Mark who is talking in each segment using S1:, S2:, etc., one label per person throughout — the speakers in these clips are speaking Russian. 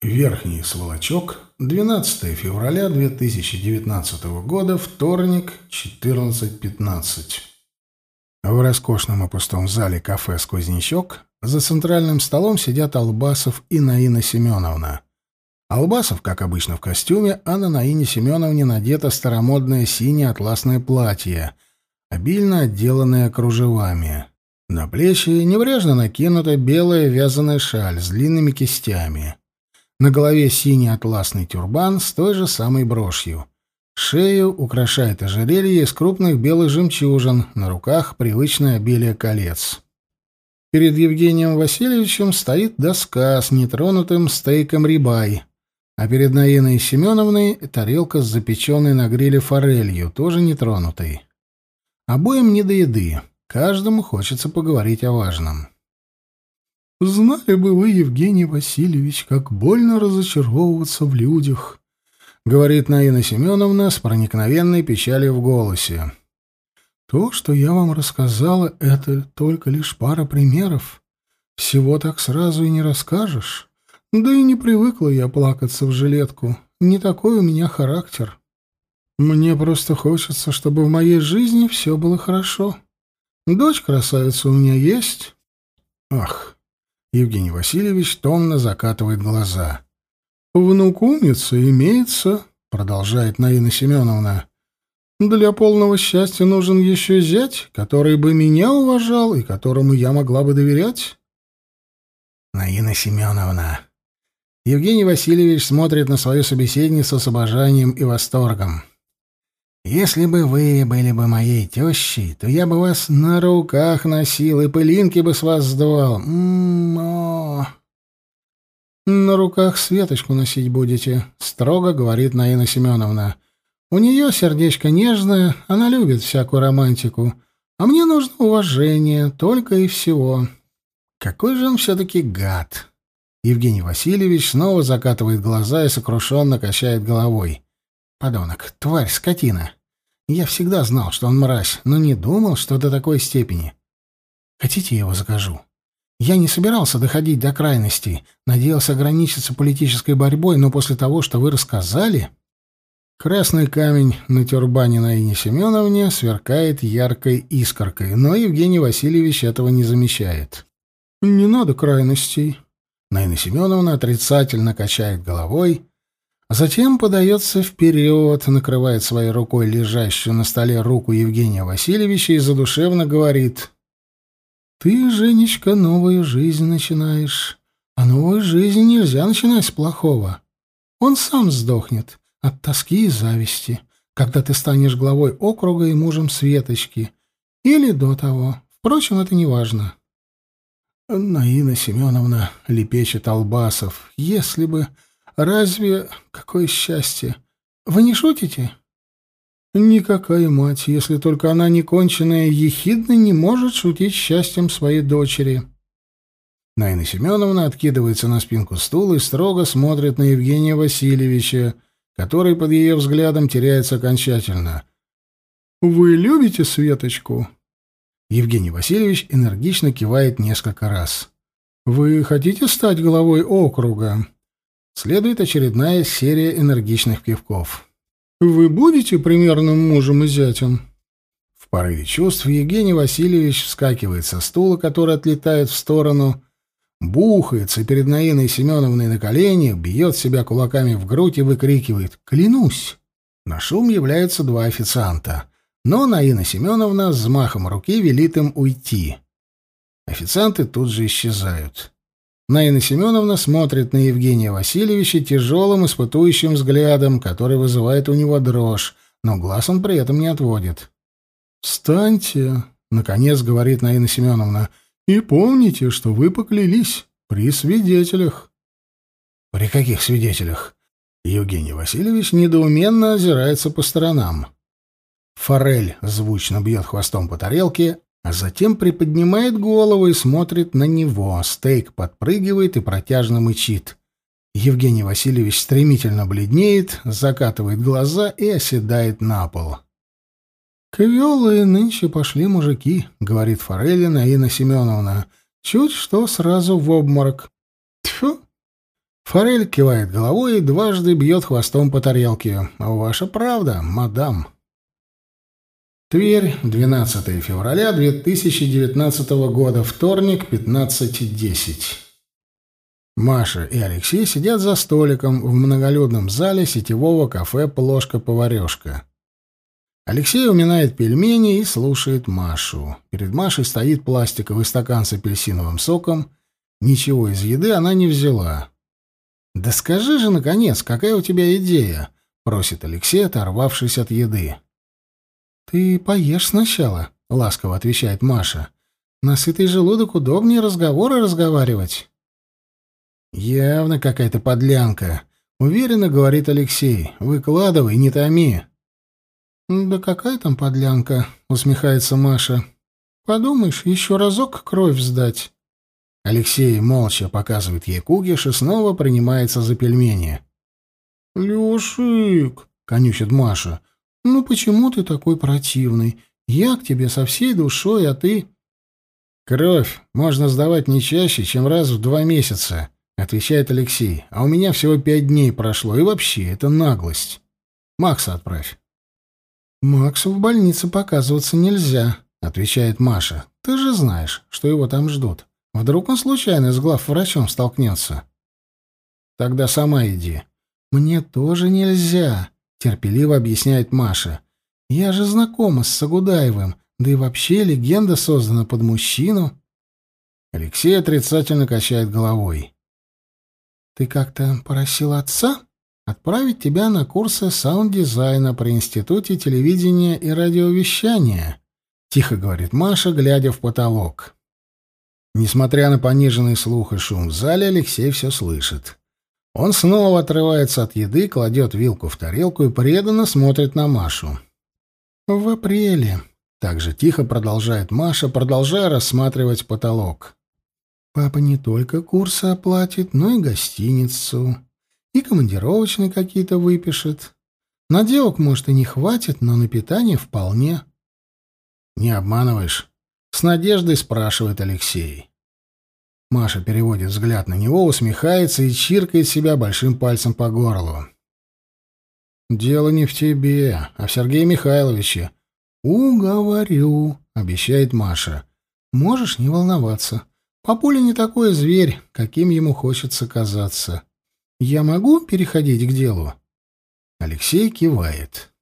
S1: Верхний Сволочок, 12 февраля 2019 года, вторник, 14.15. В роскошном и пустом зале кафе «Сквознячок» за центральным столом сидят Албасов и Наина Семеновна. Албасов, как обычно, в костюме, а на Наине Семеновне надето старомодное синее атласное платье, обильно отделанное кружевами. На плечи небрежно накинута белая вязаная шаль с длинными кистями. На голове синий атласный тюрбан с той же самой брошью. Шею украшает ожерелье из крупных белых жемчужин, на руках привычное обилие колец. Перед Евгением Васильевичем стоит доска с нетронутым стейком рибай, а перед Наиной Семеновной тарелка с запеченной на гриле форелью, тоже нетронутой. Обоим не до еды, каждому хочется поговорить о важном. Знали бы вы, Евгений Васильевич, как больно разочаровываться в людях, говорит Наина Семеновна с проникновенной печалью в голосе. То, что я вам рассказала, это только лишь пара примеров. Всего так сразу и не расскажешь. Да и не привыкла я плакаться в жилетку. Не такой у меня характер. Мне просто хочется, чтобы в моей жизни все было хорошо. Дочь красавица у меня есть. Ах, Евгений Васильевич томно закатывает глаза. «Внук умница имеется», — продолжает Наина Семеновна. «Для полного счастья нужен еще зять, который бы меня уважал и которому я могла бы доверять». Наина Семеновна. Евгений Васильевич смотрит на свою собеседницу с обожанием и восторгом. Если бы вы были бы моей тещей, то я бы вас на руках носил и пылинки бы с вас сдувал. М-м-о. На руках Светочку носить будете, строго говорит Наина Семеновна. У нее сердечко нежное, она любит всякую романтику, а мне нужно уважение, только и всего. Какой же он все-таки гад! Евгений Васильевич снова закатывает глаза и сокрушенно качает головой. Подонок, тварь, скотина. Я всегда знал, что он мразь, но не думал, что до такой степени. Хотите, я его закажу? Я не собирался доходить до крайностей, надеялся ограничиться политической борьбой, но после того, что вы рассказали... Красный камень на тюрбане на Ине Семеновне сверкает яркой искоркой, но Евгений Васильевич этого не замечает. «Не надо крайностей». Наина Семеновна отрицательно качает головой, а затем подается вперед, накрывает своей рукой лежащую на столе руку Евгения Васильевича и задушевно говорит «Ты, Женечка, новую жизнь начинаешь, а новую жизнь нельзя начинать с плохого. Он сам сдохнет от тоски и зависти, когда ты станешь главой округа и мужем Светочки, или до того. Впрочем, это не важно». Наина Семеновна лепечет Албасов. «Если бы...» Разве какое счастье? Вы не шутите? Никакая мать, если только она не конченая ехидна, не может шутить счастьем своей дочери. Найна Семеновна откидывается на спинку стула и строго смотрит на Евгения Васильевича, который под ее взглядом теряется окончательно. «Вы любите Светочку?» Евгений Васильевич энергично кивает несколько раз. «Вы хотите стать главой округа?» Следует очередная серия энергичных кивков. «Вы будете примерным мужем и зятем?» В порыве чувств Евгений Васильевич вскакивает со стула, который отлетает в сторону, бухается перед Наиной Семеновной на коленях, бьет себя кулаками в грудь и выкрикивает «Клянусь!». На шум являются два официанта, но Наина Семеновна с взмахом руки велит им уйти. Официанты тут же исчезают. Наина Семеновна смотрит на Евгения Васильевича тяжелым испытующим взглядом, который вызывает у него дрожь, но глаз он при этом не отводит. «Встаньте», — наконец говорит Наина Семеновна, — «и помните, что вы поклялись при свидетелях». «При каких свидетелях?» Евгений Васильевич недоуменно озирается по сторонам. Форель звучно бьет хвостом по тарелке, а затем приподнимает голову и смотрит на него. Стейк подпрыгивает и протяжно мычит. Евгений Васильевич стремительно бледнеет, закатывает глаза и оседает на пол. «Квелые нынче пошли мужики», — говорит Форелина Инна Семеновна. «Чуть что сразу в обморок». Тьфу! Форель кивает головой и дважды бьет хвостом по тарелке. «Ваша правда, мадам». Тверь, 12 февраля 2019 года, вторник, 15.10. Маша и Алексей сидят за столиком в многолюдном зале сетевого кафе «Плошка-поварешка». Алексей уминает пельмени и слушает Машу. Перед Машей стоит пластиковый стакан с апельсиновым соком. Ничего из еды она не взяла. «Да скажи же, наконец, какая у тебя идея?» — просит Алексей, оторвавшись от еды. «Ты поешь сначала», — ласково отвечает Маша. «На сытый желудок удобнее разговоры разговаривать». «Явно какая-то подлянка», — уверенно говорит Алексей. «Выкладывай, не томи». «Да какая там подлянка?» — усмехается Маша. «Подумаешь, еще разок кровь сдать». Алексей молча показывает ей кугиш и снова принимается за пельмени. «Лешик!» — конючит Маша. «Ну почему ты такой противный? Я к тебе со всей душой, а ты...» «Кровь можно сдавать не чаще, чем раз в два месяца», — отвечает Алексей. «А у меня всего пять дней прошло, и вообще, это наглость. Макса отправь». «Максу в больнице показываться нельзя», — отвечает Маша. «Ты же знаешь, что его там ждут. Вдруг он случайно с главврачом столкнется?» «Тогда сама иди». «Мне тоже нельзя», — терпеливо объясняет Маша. «Я же знакома с Сагудаевым, да и вообще легенда создана под мужчину». Алексей отрицательно качает головой. «Ты как-то просил отца?» отправить тебя на курсы саунд-дизайна при Институте телевидения и радиовещания», — тихо говорит Маша, глядя в потолок. Несмотря на пониженный слух и шум в зале, Алексей все слышит. Он снова отрывается от еды, кладет вилку в тарелку и преданно смотрит на Машу. «В апреле», — так же тихо продолжает Маша, продолжая рассматривать потолок. «Папа не только курсы оплатит, но и гостиницу и командировочные какие-то выпишет. На девок, может, и не хватит, но на питание вполне. Не обманываешь? С надеждой спрашивает Алексей. Маша переводит взгляд на него, усмехается и чиркает себя большим пальцем по горлу. «Дело не в тебе, а в Сергее Михайловиче». «Уговорю», — обещает Маша. «Можешь не волноваться. Папуля не такой зверь, каким ему хочется казаться. Я могу переходить к делу? Алексей кивает.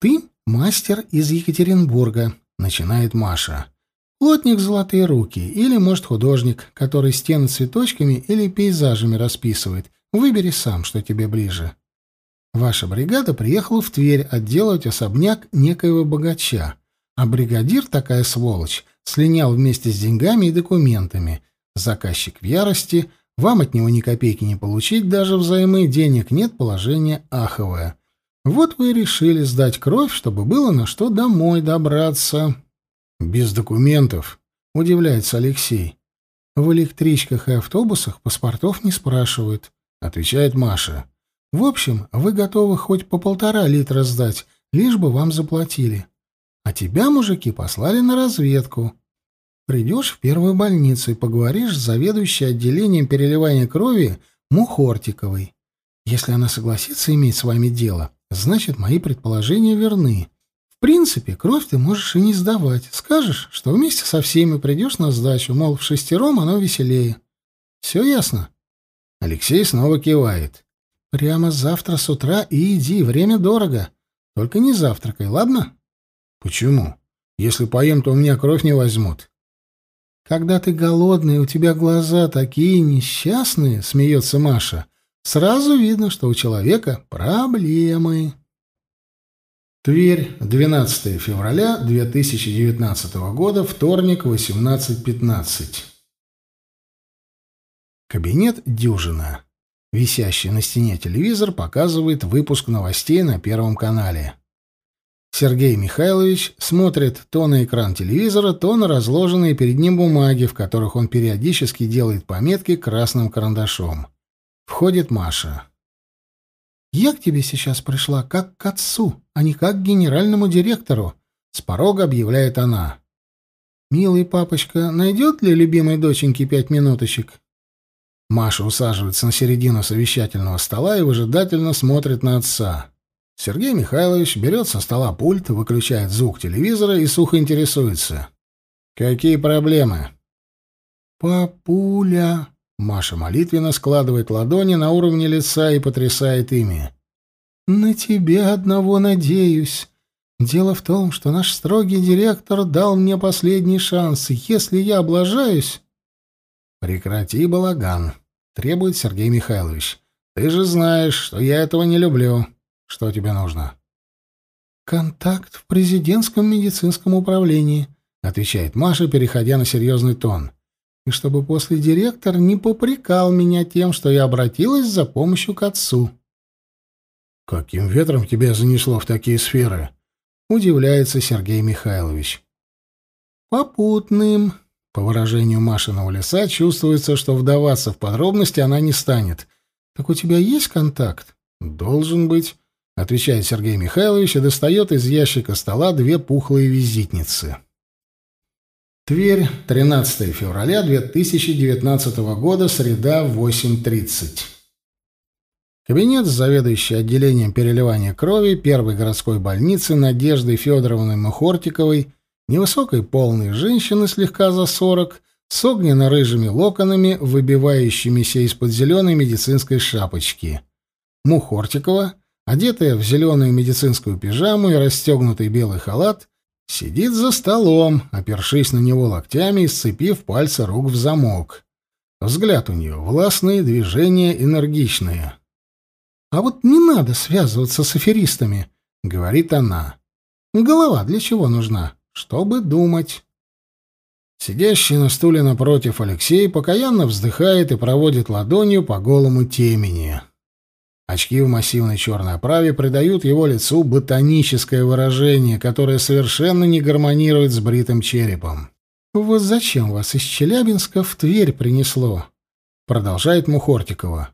S1: Ты мастер из Екатеринбурга, начинает Маша. Плотник золотые руки или, может, художник, который стены цветочками или пейзажами расписывает. Выбери сам, что тебе ближе. Ваша бригада приехала в Тверь отделывать особняк некоего богача, а бригадир, такая сволочь, слинял вместе с деньгами и документами. Заказчик в ярости, вам от него ни копейки не получить, даже взаймы денег нет, положение аховое. Вот вы и решили сдать кровь, чтобы было на что домой добраться. Без документов, удивляется Алексей. В электричках и автобусах паспортов не спрашивают, отвечает Маша. В общем, вы готовы хоть по полтора литра сдать, лишь бы вам заплатили. А тебя, мужики, послали на разведку. Придешь в первую больницу и поговоришь с заведующей отделением переливания крови Мухортиковой. Если она согласится иметь с вами дело, значит, мои предположения верны. В принципе, кровь ты можешь и не сдавать. Скажешь, что вместе со всеми придешь на сдачу, мол, в шестером оно веселее. Все ясно?» Алексей снова кивает. «Прямо завтра с утра и иди, время дорого. Только не завтракай, ладно?» «Почему? Если поем, то у меня кровь не возьмут». Когда ты голодный, у тебя глаза такие несчастные, смеется Маша. Сразу видно, что у человека проблемы. Тверь, 12 февраля 2019 года, вторник, 18.15. Кабинет Дюжина. Висящий на стене телевизор показывает выпуск новостей на Первом канале. Сергей Михайлович смотрит то на экран телевизора, то на разложенные перед ним бумаги, в которых он периодически делает пометки красным карандашом. Входит Маша. «Я к тебе сейчас пришла как к отцу, а не как к генеральному директору», — с порога объявляет она. «Милый папочка, найдет ли любимой доченьке пять минуточек?» Маша усаживается на середину совещательного стола и выжидательно смотрит на отца. Сергей Михайлович берет со стола пульт, выключает звук телевизора и сухо интересуется. «Какие проблемы?» «Папуля...» Маша молитвенно складывает ладони на уровне лица и потрясает ими. «На тебя одного надеюсь. Дело в том, что наш строгий директор дал мне последний шанс. Если я облажаюсь...» «Прекрати балаган», — требует Сергей Михайлович. «Ты же знаешь, что я этого не люблю. Что тебе нужно?» «Контакт в президентском медицинском управлении», — отвечает Маша, переходя на серьезный тон и чтобы после директор не попрекал меня тем, что я обратилась за помощью к отцу. «Каким ветром тебя занесло в такие сферы?» — удивляется Сергей Михайлович. «Попутным». По выражению Машиного лица чувствуется, что вдаваться в подробности она не станет. «Так у тебя есть контакт?» «Должен быть», — отвечает Сергей Михайлович и достает из ящика стола две пухлые визитницы. Тверь, 13 февраля 2019 года, среда, 8.30. Кабинет заведующей отделением переливания крови первой городской больницы Надежды Федоровны Мухортиковой, невысокой полной женщины слегка за 40, с огненно-рыжими локонами, выбивающимися из-под зеленой медицинской шапочки. Мухортикова, одетая в зеленую медицинскую пижаму и расстегнутый белый халат, Сидит за столом, опершись на него локтями и сцепив пальцы рук в замок. Взгляд у нее властный, движения энергичные. «А вот не надо связываться с аферистами», — говорит она. «Голова для чего нужна? Чтобы думать». Сидящий на стуле напротив Алексей покаянно вздыхает и проводит ладонью по голому темени. Очки в массивной черной оправе придают его лицу ботаническое выражение, которое совершенно не гармонирует с бритым черепом. «Вот зачем вас из Челябинска в Тверь принесло?» — продолжает Мухортикова.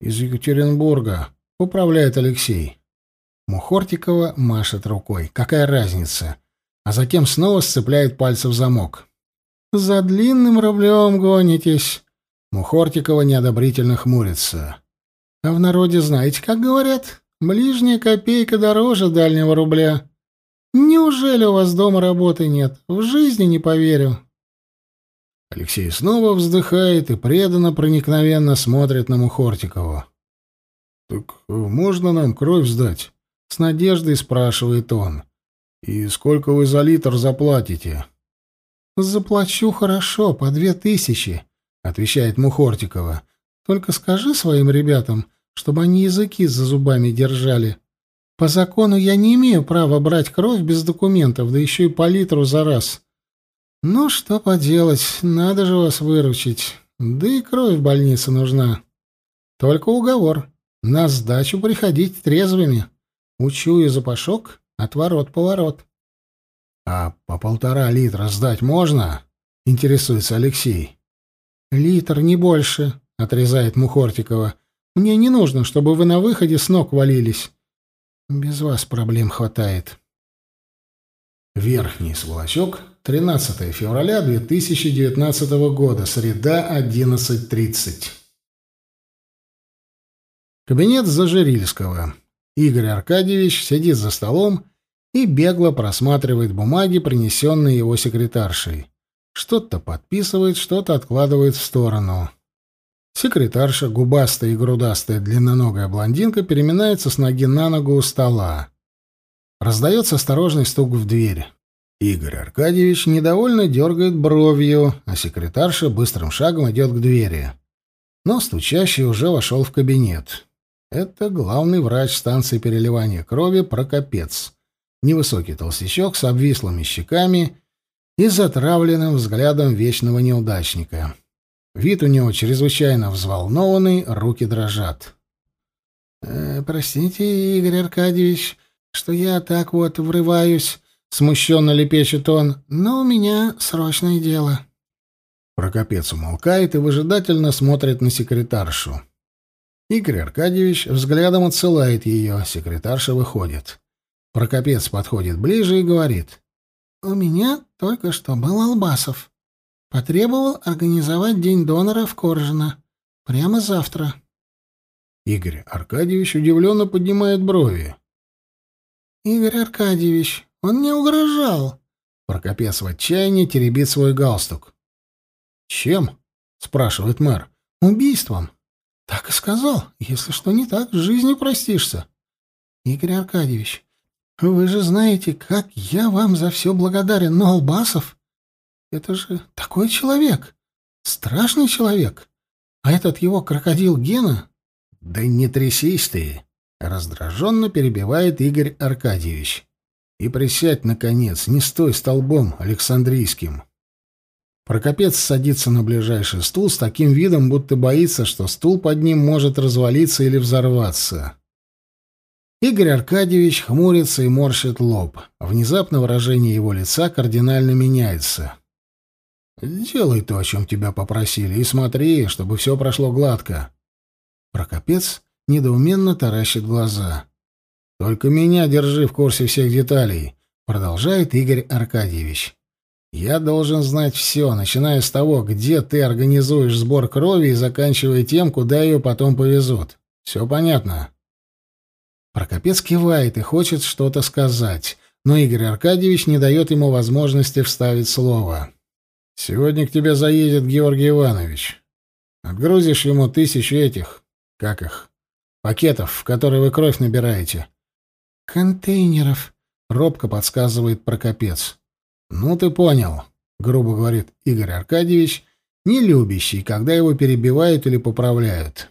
S1: «Из Екатеринбурга», — управляет Алексей. Мухортикова машет рукой. «Какая разница?» А затем снова сцепляет пальцы в замок. «За длинным рублем гонитесь!» Мухортикова неодобрительно хмурится. А в народе знаете, как говорят? Ближняя копейка дороже дальнего рубля. Неужели у вас дома работы нет? В жизни не поверю. Алексей снова вздыхает и преданно проникновенно смотрит на Мухортикову. «Так можно нам кровь сдать?» — с надеждой спрашивает он. «И сколько вы за литр заплатите?» «Заплачу хорошо, по две тысячи», — отвечает Мухортикова. «Только скажи своим ребятам, чтобы они языки за зубами держали. По закону я не имею права брать кровь без документов, да еще и по литру за раз. Ну, что поделать, надо же вас выручить. Да и кровь в больнице нужна. Только уговор. На сдачу приходить трезвыми. Учую запашок, отворот-поворот. — А по полтора литра сдать можно? — интересуется Алексей. — Литр, не больше, — отрезает Мухортикова. Мне не нужно, чтобы вы на выходе с ног валились. Без вас проблем хватает. Верхний сволочок, 13 февраля 2019 года, среда, 11.30. Кабинет Зажирильского. Игорь Аркадьевич сидит за столом и бегло просматривает бумаги, принесенные его секретаршей. Что-то подписывает, что-то откладывает в сторону. Секретарша, губастая и грудастая длинноногая блондинка, переминается с ноги на ногу у стола. Раздается осторожный стук в дверь. Игорь Аркадьевич недовольно дергает бровью, а секретарша быстрым шагом идет к двери. Но стучащий уже вошел в кабинет. Это главный врач станции переливания крови Прокопец. Невысокий толстячок с обвислыми щеками и затравленным взглядом вечного неудачника. Вид у него чрезвычайно взволнованный, руки дрожат. «Э, «Простите, Игорь Аркадьевич, что я так вот врываюсь», — смущенно лепечет он, — «но у меня срочное дело». Прокопец умолкает и выжидательно смотрит на секретаршу. Игорь Аркадьевич взглядом отсылает ее, секретарша выходит. Прокопец подходит ближе и говорит. «У меня только что был Албасов».
S2: Потребовал организовать День донора в Коржино. Прямо завтра.
S1: Игорь Аркадьевич удивленно поднимает брови.
S2: «Игорь Аркадьевич, он мне угрожал!»
S1: Прокопец в отчаянии теребит свой галстук. «Чем?» — спрашивает мэр.
S2: «Убийством». «Так и сказал. Если что не так, жизнью простишься». «Игорь Аркадьевич, вы же знаете, как я вам за все благодарен, но Албасов — это же такой человек, страшный человек. А этот его крокодил Гена...»
S1: «Да не трясись ты!» — раздраженно перебивает Игорь Аркадьевич. «И присядь, наконец, не стой столбом Александрийским». Прокопец садится на ближайший стул с таким видом, будто боится, что стул под ним может развалиться или взорваться. Игорь Аркадьевич хмурится и морщит лоб. Внезапно выражение его лица кардинально меняется. «Делай то, о чем тебя попросили, и смотри, чтобы все прошло гладко». Прокопец недоуменно таращит глаза. «Только меня держи в курсе всех деталей», — продолжает Игорь Аркадьевич. «Я должен знать все, начиная с того, где ты организуешь сбор крови и заканчивая тем, куда ее потом повезут. Все понятно?» Прокопец кивает и хочет что-то сказать, но Игорь Аркадьевич не дает ему возможности вставить слово. «Сегодня к тебе заедет Георгий Иванович. Отгрузишь ему тысячу этих, как их, пакетов, в которые вы кровь набираете».
S2: «Контейнеров», — робко подсказывает Прокопец.
S1: «Ну, ты понял», — грубо говорит Игорь Аркадьевич, не любящий, когда его перебивают или поправляют.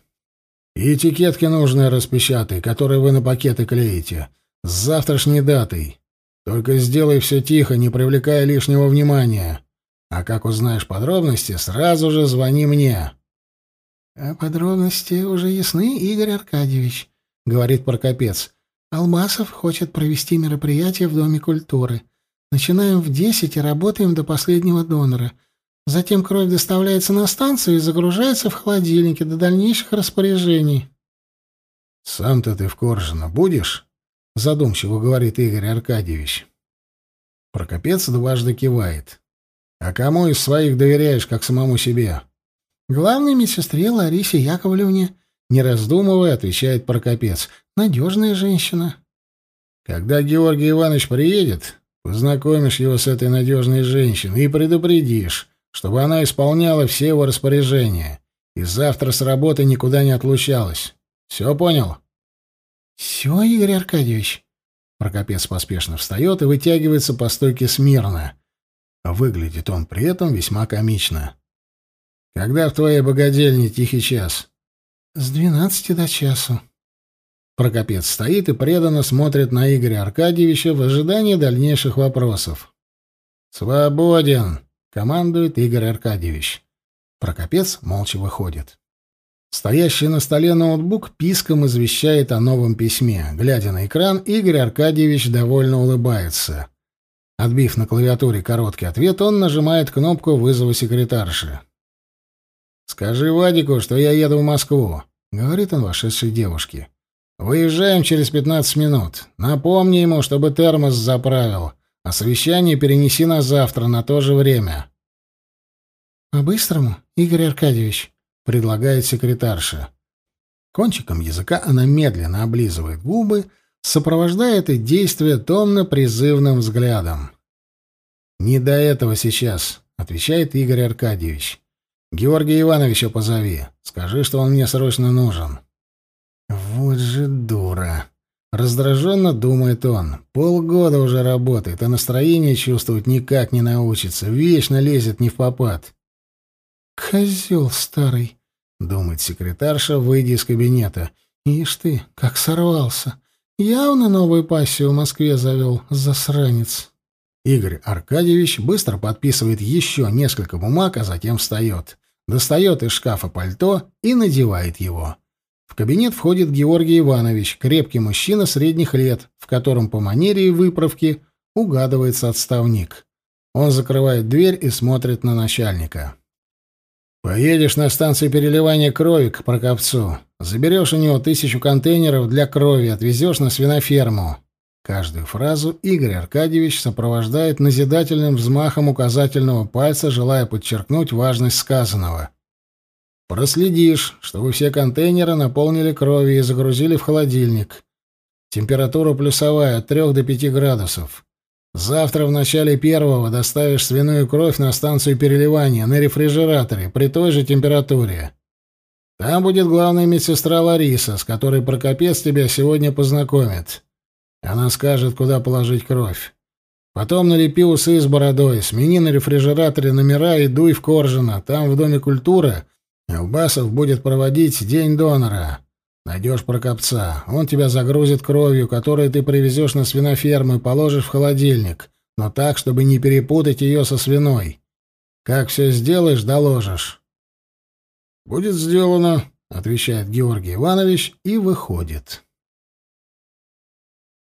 S1: И этикетки нужные распечатай, которые вы на пакеты клеите. С завтрашней датой. Только сделай все тихо, не привлекая лишнего внимания. А как узнаешь подробности, сразу же звони мне.
S2: — А подробности уже ясны, Игорь Аркадьевич, — говорит Прокопец. — Алмасов хочет провести мероприятие в Доме культуры. Начинаем в десять и работаем до последнего донора. Затем кровь доставляется на станцию и загружается в холодильнике до дальнейших распоряжений.
S1: «Сам-то ты в Коржино будешь?» — задумчиво говорит Игорь Аркадьевич. Прокопец дважды кивает. «А кому из своих доверяешь, как самому себе?»
S2: «Главной медсестре Ларисе Яковлевне», — не раздумывая, отвечает Прокопец. «Надежная женщина».
S1: «Когда Георгий Иванович приедет, познакомишь его с этой надежной женщиной и предупредишь, чтобы она исполняла все его распоряжения и завтра с работы никуда не отлучалась. Все понял?
S2: Все, Игорь Аркадьевич. Прокопец поспешно встает и вытягивается по стойке смирно. Выглядит он при этом весьма комично.
S1: Когда в твоей богадельне тихий час?
S2: С двенадцати до часу.
S1: Прокопец стоит и преданно смотрит на Игоря Аркадьевича в ожидании дальнейших вопросов. «Свободен!» командует Игорь Аркадьевич. Прокопец молча выходит. Стоящий на столе ноутбук писком извещает о новом письме. Глядя на экран, Игорь Аркадьевич довольно улыбается. Отбив на клавиатуре короткий ответ, он нажимает кнопку вызова секретарши. «Скажи Вадику, что я еду в Москву», — говорит он вошедшей девушке. «Выезжаем через пятнадцать минут. Напомни ему, чтобы термос заправил. А совещание перенеси на завтра, на то же время.
S2: «По-быстрому, Игорь Аркадьевич», — предлагает секретарша.
S1: Кончиком языка она медленно облизывает губы, сопровождая это действие томно-призывным взглядом. «Не до этого сейчас», — отвечает Игорь Аркадьевич. «Георгия Ивановича позови. Скажи, что он мне срочно нужен». «Вот же дура!» Раздраженно думает он. Полгода уже работает, а настроение чувствовать никак не научится. Вечно лезет не в попад.
S2: «Козел старый», — думает секретарша, выйдя из кабинета. «Ишь ты, как сорвался. Явно новую пассию в Москве завел, засранец».
S1: Игорь Аркадьевич быстро подписывает еще несколько бумаг, а затем встает. Достает из шкафа пальто и надевает его. В кабинет входит Георгий Иванович, крепкий мужчина средних лет, в котором по манере и выправке угадывается отставник. Он закрывает дверь и смотрит на начальника. «Поедешь на станцию переливания крови к Прокопцу. Заберешь у него тысячу контейнеров для крови, отвезешь на свиноферму. Каждую фразу Игорь Аркадьевич сопровождает назидательным взмахом указательного пальца, желая подчеркнуть важность сказанного. Проследишь, чтобы все контейнеры наполнили кровью и загрузили в холодильник. Температура плюсовая от 3 до 5 градусов. Завтра в начале первого доставишь свиную кровь на станцию переливания на рефрижераторе при той же температуре. Там будет главная медсестра Лариса, с которой Прокопец тебя сегодня познакомит. Она скажет, куда положить кровь. Потом налепи усы с бородой, смени на рефрижераторе номера и дуй в Коржино. Там, в Доме культуры, Албасов будет проводить День донора. Найдешь Прокопца. Он тебя загрузит кровью, которую ты привезешь на свиноферму и положишь в холодильник, но так, чтобы не перепутать ее со свиной. Как все сделаешь, доложишь. «Будет сделано», — отвечает Георгий Иванович и выходит.